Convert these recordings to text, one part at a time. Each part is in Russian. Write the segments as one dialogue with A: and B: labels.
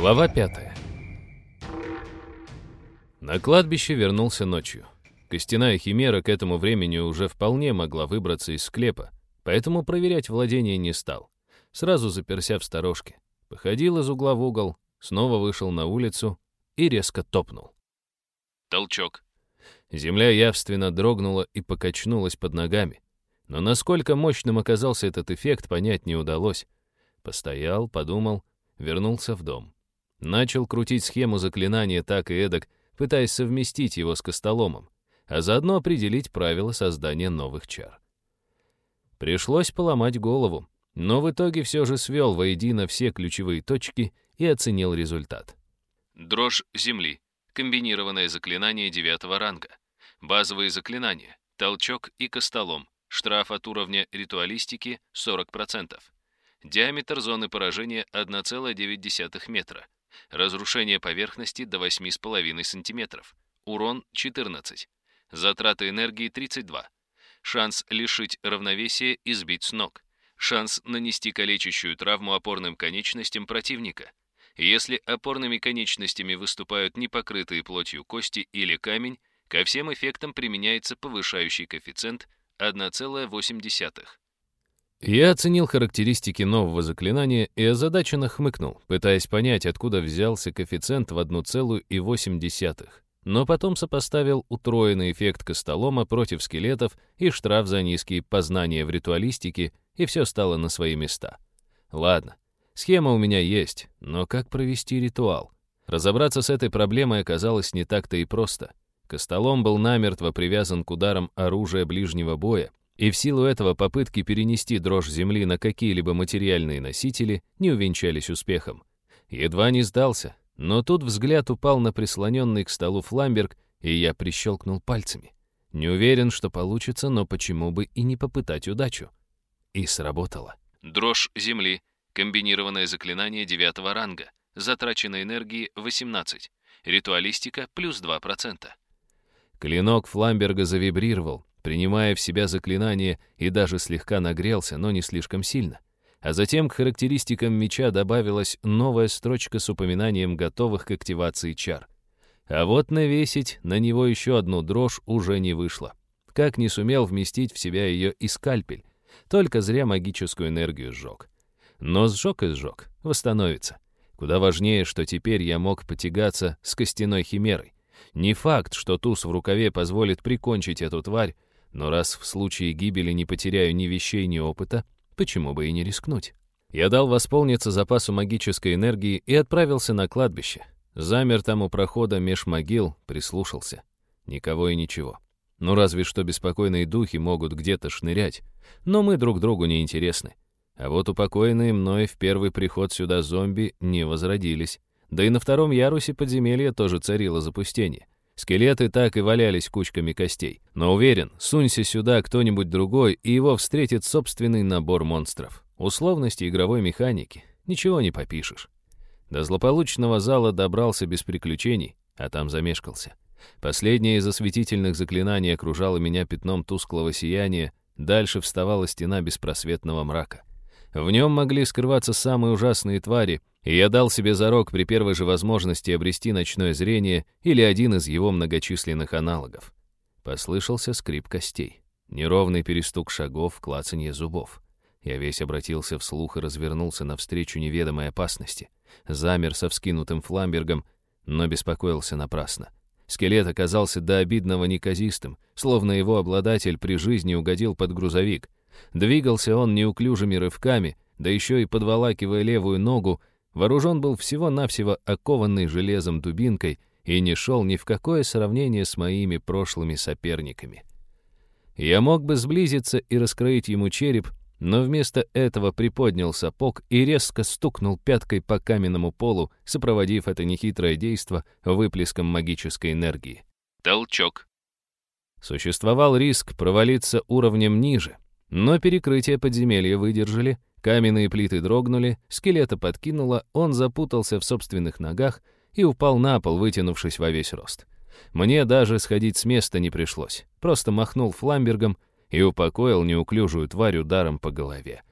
A: Глава пятая. На кладбище вернулся ночью. Костяная химера к этому времени уже вполне могла выбраться из склепа, поэтому проверять владение не стал. Сразу заперся в сторожке. Походил из угла в угол, снова вышел на улицу и резко топнул. Толчок. Земля явственно дрогнула и покачнулась под ногами. Но насколько мощным оказался этот эффект, понять не удалось. Постоял, подумал, вернулся в дом. Начал крутить схему заклинания так и эдак, пытаясь совместить его с костоломом, а заодно определить правила создания новых чар. Пришлось поломать голову, но в итоге все же свел воедино все ключевые точки и оценил результат. Дрожь земли. Комбинированное заклинание девятого ранга. Базовые заклинания. Толчок и костолом. Штраф от уровня ритуалистики 40%. Диаметр зоны поражения 1,9 метра. Разрушение поверхности до 8,5 см. Урон 14. Затраты энергии 32. Шанс лишить равновесия и сбить с ног. Шанс нанести калечащую травму опорным конечностям противника. Если опорными конечностями выступают непокрытые плотью кости или камень, ко всем эффектам применяется повышающий коэффициент 1,8. Я оценил характеристики нового заклинания и озадаченно хмыкнул, пытаясь понять, откуда взялся коэффициент в 1,8. Но потом сопоставил утроенный эффект костолома против скелетов и штраф за низкие познания в ритуалистике, и все стало на свои места. Ладно, схема у меня есть, но как провести ритуал? Разобраться с этой проблемой оказалось не так-то и просто. Костолом был намертво привязан к ударам оружия ближнего боя, и в силу этого попытки перенести дрожь земли на какие-либо материальные носители не увенчались успехом. Едва не сдался, но тут взгляд упал на прислоненный к столу фламберг, и я прищелкнул пальцами. Не уверен, что получится, но почему бы и не попытать удачу? И сработало. Дрожь земли. Комбинированное заклинание девятого ранга. Затраченной энергии 18. Ритуалистика плюс 2%. Клинок Фламберга завибрировал, принимая в себя заклинание и даже слегка нагрелся, но не слишком сильно. А затем к характеристикам меча добавилась новая строчка с упоминанием готовых к активации чар. А вот навесить на него еще одну дрожь уже не вышло. Как не сумел вместить в себя ее и скальпель, только зря магическую энергию сжег. Но сжег и сжег, восстановится. Куда важнее, что теперь я мог потягаться с костяной химерой. Не факт, что туз в рукаве позволит прикончить эту тварь, но раз в случае гибели не потеряю ни вещей, ни опыта, почему бы и не рискнуть? Я дал восполниться запасу магической энергии и отправился на кладбище. Замер там у прохода меж могил, прислушался. Никого и ничего. Ну, разве что беспокойные духи могут где-то шнырять. Но мы друг другу не интересны. А вот упокоенные мной в первый приход сюда зомби не возродились. Да и на втором ярусе подземелья тоже царило запустение. Скелеты так и валялись кучками костей. Но уверен, сунься сюда кто-нибудь другой, и его встретит собственный набор монстров. Условности игровой механики. Ничего не попишешь. До злополучного зала добрался без приключений, а там замешкался. Последнее из осветительных заклинаний окружало меня пятном тусклого сияния, дальше вставала стена беспросветного мрака. В нем могли скрываться самые ужасные твари, и я дал себе зарок при первой же возможности обрести ночное зрение или один из его многочисленных аналогов. Послышался скрип костей, неровный перестук шагов, клацанье зубов. Я весь обратился вслух и развернулся навстречу неведомой опасности. Замер со вскинутым фламбергом, но беспокоился напрасно. Скелет оказался до обидного неказистым, словно его обладатель при жизни угодил под грузовик. Двигался он неуклюжими рывками, да еще и подволакивая левую ногу, Вооружен был всего-навсего окованной железом дубинкой и не шел ни в какое сравнение с моими прошлыми соперниками. Я мог бы сблизиться и раскроить ему череп, но вместо этого приподнял сапог и резко стукнул пяткой по каменному полу, сопроводив это нехитрое действо выплеском магической энергии. Толчок. Существовал риск провалиться уровнем ниже, но перекрытие подземелья выдержали, Каменные плиты дрогнули, скелета подкинуло, он запутался в собственных ногах и упал на пол, вытянувшись во весь рост. Мне даже сходить с места не пришлось. Просто махнул фламбергом и упокоил неуклюжую тварь ударом по голове.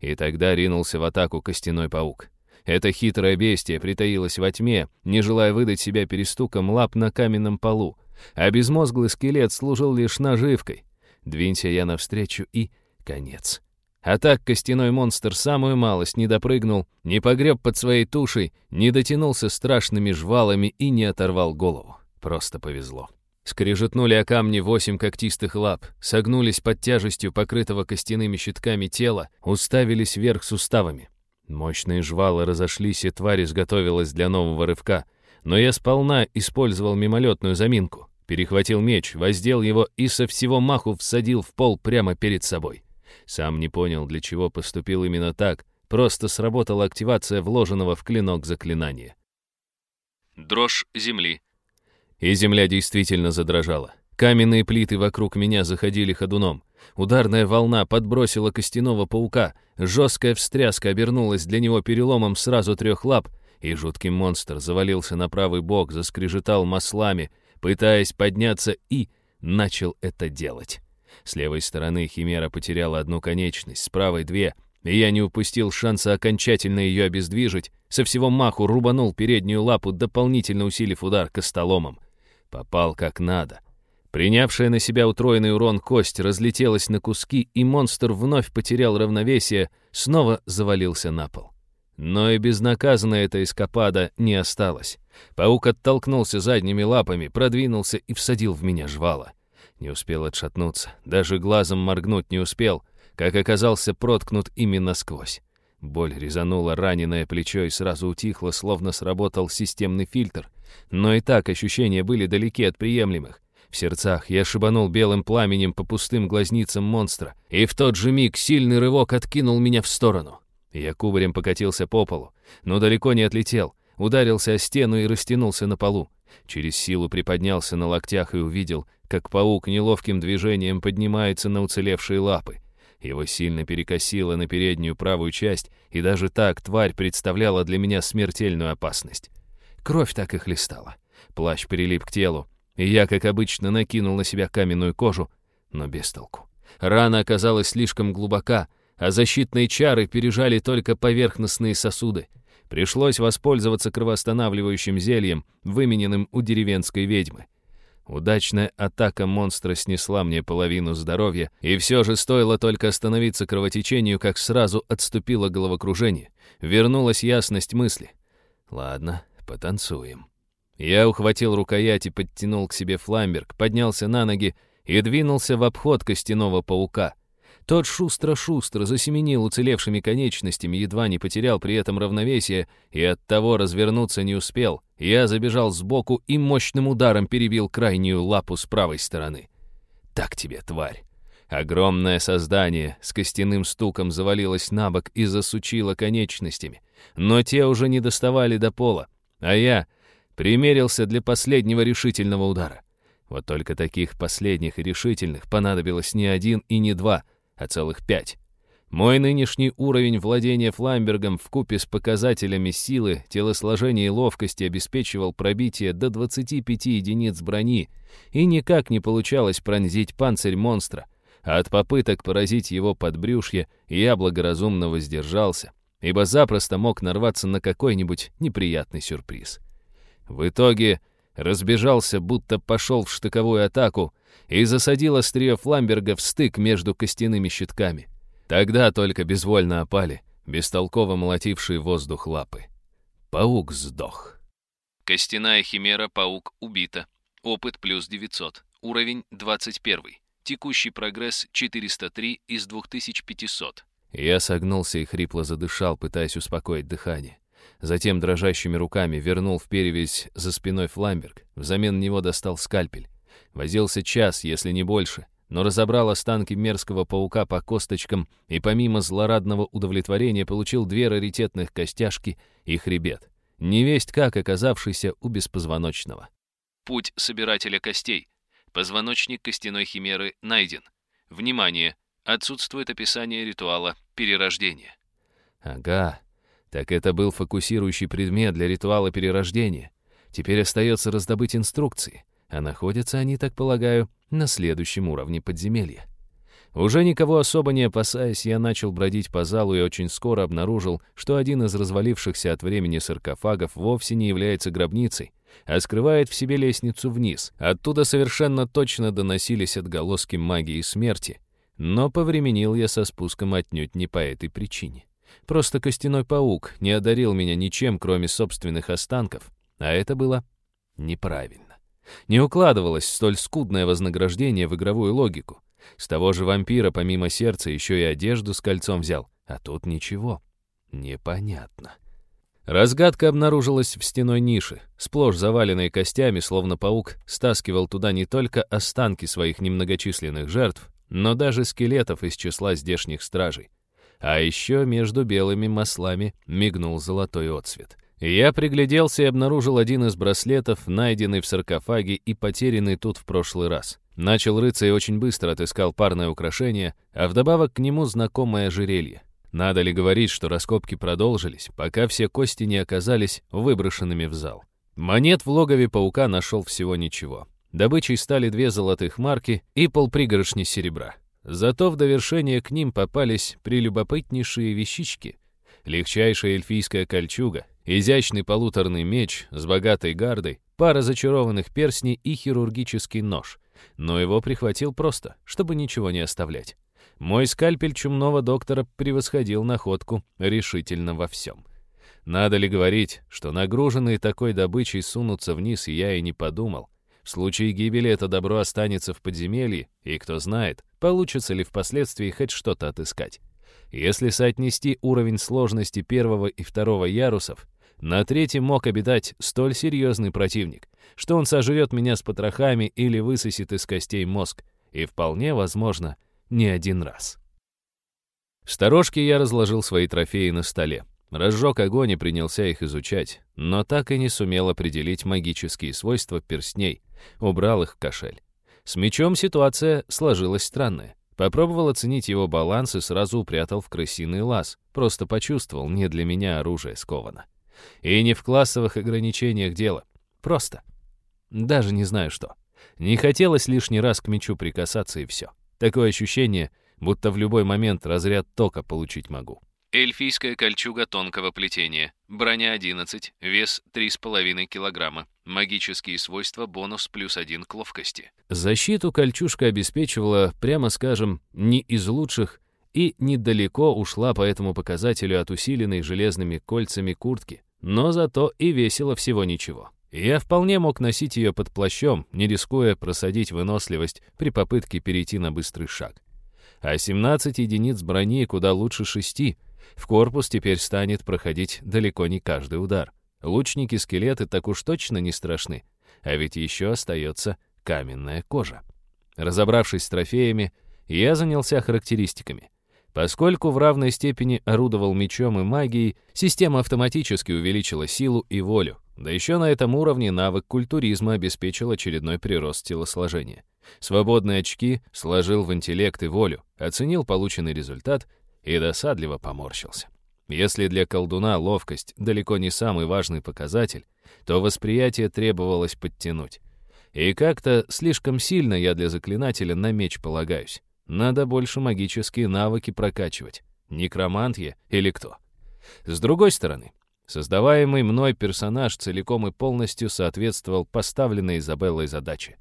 A: И тогда ринулся в атаку костяной паук. Это хитрое бестие притаилось во тьме, не желая выдать себя перестуком лап на каменном полу, а безмозглый скелет служил лишь наживкой. Двинься я навстречу и... конец. А так костяной монстр самую малость не допрыгнул, не погреб под своей тушей, не дотянулся страшными жвалами и не оторвал голову. Просто повезло. Скрежетнули о камни восемь когтистых лап, согнулись под тяжестью покрытого костяными щитками тела, уставились вверх суставами. Мощные жвалы разошлись, и тварь изготовилась для нового рывка. Но я сполна использовал мимолетную заминку. Перехватил меч, воздел его и со всего маху всадил в пол прямо перед собой. Сам не понял, для чего поступил именно так. Просто сработала активация вложенного в клинок заклинания. Дрожь земли. И земля действительно задрожала. Каменные плиты вокруг меня заходили ходуном. Ударная волна подбросила костяного паука, жесткая встряска обернулась для него переломом сразу трех лап, и жуткий монстр завалился на правый бок, заскрежетал маслами, пытаясь подняться, и начал это делать. С левой стороны Химера потеряла одну конечность, с правой — две, и я не упустил шанса окончательно ее обездвижить, со всего маху рубанул переднюю лапу, дополнительно усилив удар костоломом. Попал как надо. Принявшая на себя утроенный урон кость разлетелась на куски, и монстр вновь потерял равновесие, снова завалился на пол. Но и безнаказанная эта эскапада не осталась. Паук оттолкнулся задними лапами, продвинулся и всадил в меня жвала. Не успел отшатнуться, даже глазом моргнуть не успел, как оказался проткнут именно сквозь. Боль резанула раненое плечо и сразу утихла, словно сработал системный фильтр. Но и так ощущения были далеки от приемлемых. В сердцах я шибанул белым пламенем по пустым глазницам монстра, и в тот же миг сильный рывок откинул меня в сторону. Я кубарем покатился по полу, но далеко не отлетел, ударился о стену и растянулся на полу. Через силу приподнялся на локтях и увидел, как паук неловким движением поднимается на уцелевшие лапы. Его сильно перекосило на переднюю правую часть, и даже так тварь представляла для меня смертельную опасность. Кровь так и хлестала. Плащ перелип к телу, и я, как обычно, накинул на себя каменную кожу, но без толку. Рана оказалась слишком глубока, а защитные чары пережали только поверхностные сосуды. Пришлось воспользоваться кровоостанавливающим зельем, вымененным у деревенской ведьмы. Удачная атака монстра снесла мне половину здоровья, и все же стоило только остановиться кровотечению, как сразу отступило головокружение. Вернулась ясность мысли. Ладно, потанцуем. Я ухватил рукоять и подтянул к себе фламберг, поднялся на ноги и двинулся в обход костяного паука. Тот шустро-шустро засеменил уцелевшими конечностями, едва не потерял при этом равновесие и оттого развернуться не успел. Я забежал сбоку и мощным ударом перебил крайнюю лапу с правой стороны. «Так тебе, тварь!» Огромное создание с костяным стуком завалилось на бок и засучило конечностями, но те уже не доставали до пола, а я примерился для последнего решительного удара. Вот только таких последних и решительных понадобилось не один и не два — а целых пять. Мой нынешний уровень владения фламбергом в купе с показателями силы, телосложения и ловкости обеспечивал пробитие до 25 единиц брони, и никак не получалось пронзить панцирь монстра, а от попыток поразить его подбрюшье я благоразумно воздержался, ибо запросто мог нарваться на какой-нибудь неприятный сюрприз. В итоге разбежался, будто пошел в штыковую атаку, и засадил острие фламберга в стык между костяными щитками. Тогда только безвольно опали, бестолково молотившие воздух лапы. Паук сдох. Костяная химера «Паук» убита. Опыт плюс 900. Уровень 21. Текущий прогресс 403 из 2500. Я согнулся и хрипло задышал, пытаясь успокоить дыхание. Затем дрожащими руками вернул в перевязь за спиной фламберг. Взамен него достал скальпель. Возился час, если не больше, но разобрал останки мерзкого паука по косточкам и помимо злорадного удовлетворения получил две раритетных костяшки и хребет, невесть как оказавшийся у беспозвоночного. Путь собирателя костей. Позвоночник костяной химеры найден. Внимание! Отсутствует описание ритуала перерождения. Ага, так это был фокусирующий предмет для ритуала перерождения. Теперь остается раздобыть инструкции а находятся они, так полагаю, на следующем уровне подземелья. Уже никого особо не опасаясь, я начал бродить по залу и очень скоро обнаружил, что один из развалившихся от времени саркофагов вовсе не является гробницей, а скрывает в себе лестницу вниз. Оттуда совершенно точно доносились отголоски магии смерти. Но повременил я со спуском отнюдь не по этой причине. Просто костяной паук не одарил меня ничем, кроме собственных останков, а это было неправильно. Не укладывалось столь скудное вознаграждение в игровую логику. С того же вампира, помимо сердца, еще и одежду с кольцом взял. А тут ничего. Непонятно. Разгадка обнаружилась в стеной нише, сплошь заваленной костями, словно паук стаскивал туда не только останки своих немногочисленных жертв, но даже скелетов из числа здешних стражей. А еще между белыми маслами мигнул золотой отсвет. Я пригляделся и обнаружил один из браслетов, найденный в саркофаге и потерянный тут в прошлый раз. Начал рыться и очень быстро отыскал парное украшение, а вдобавок к нему знакомое ожерелье. Надо ли говорить, что раскопки продолжились, пока все кости не оказались выброшенными в зал. Монет в логове паука нашел всего ничего. Добычей стали две золотых марки и полпригоршни серебра. Зато в довершение к ним попались прелюбопытнейшие вещички. Легчайшая эльфийская кольчуга, изящный полуторный меч с богатой гардой, пара зачарованных перстней и хирургический нож. Но его прихватил просто, чтобы ничего не оставлять. Мой скальпель чумного доктора превосходил находку решительно во всем. Надо ли говорить, что нагруженные такой добычей сунутся вниз, я и не подумал. В случае гибели это добро останется в подземелье, и кто знает, получится ли впоследствии хоть что-то отыскать. Если соотнести уровень сложности первого и второго ярусов, на третьем мог обитать столь серьезный противник, что он сожрет меня с потрохами или высосет из костей мозг, и вполне возможно, не один раз. В сторожке я разложил свои трофеи на столе. Разжег огонь и принялся их изучать, но так и не сумел определить магические свойства перстней, убрал их в кошель. С мечом ситуация сложилась странная. Попробовал оценить его баланс и сразу упрятал в крысиный лаз. Просто почувствовал, не для меня оружие сковано. И не в классовых ограничениях дело. Просто. Даже не знаю что. Не хотелось лишний раз к мечу прикасаться и все. Такое ощущение, будто в любой момент разряд тока получить могу. Эльфийская кольчуга тонкого плетения. Броня 11, вес 3,5 килограмма. Магические свойства бонус плюс один к ловкости. Защиту кольчужка обеспечивала, прямо скажем, не из лучших и недалеко ушла по этому показателю от усиленной железными кольцами куртки, но зато и весила всего ничего. Я вполне мог носить ее под плащом, не рискуя просадить выносливость при попытке перейти на быстрый шаг. А 17 единиц брони куда лучше шести — в корпус теперь станет проходить далеко не каждый удар. Лучники-скелеты так уж точно не страшны. А ведь еще остается каменная кожа. Разобравшись с трофеями, я занялся характеристиками. Поскольку в равной степени орудовал мечом и магией, система автоматически увеличила силу и волю. Да еще на этом уровне навык культуризма обеспечил очередной прирост телосложения. Свободные очки сложил в интеллект и волю, оценил полученный результат и досадливо поморщился. Если для колдуна ловкость далеко не самый важный показатель, то восприятие требовалось подтянуть. И как-то слишком сильно я для заклинателя на меч полагаюсь. Надо больше магические навыки прокачивать. Некромант я или кто? С другой стороны, создаваемый мной персонаж целиком и полностью соответствовал поставленной Изабеллой задаче.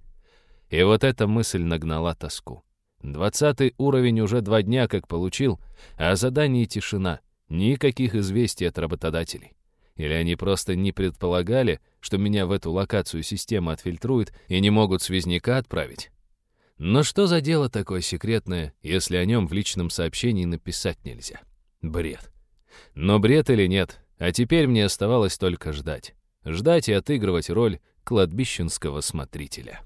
A: И вот эта мысль нагнала тоску. Двадцатый уровень уже два дня как получил, а задание тишина. Никаких известий от работодателей. Или они просто не предполагали, что меня в эту локацию система отфильтрует и не могут связняка отправить? Но что за дело такое секретное, если о нем в личном сообщении написать нельзя? Бред. Но бред или нет, а теперь мне оставалось только ждать. Ждать и отыгрывать роль кладбищенского смотрителя.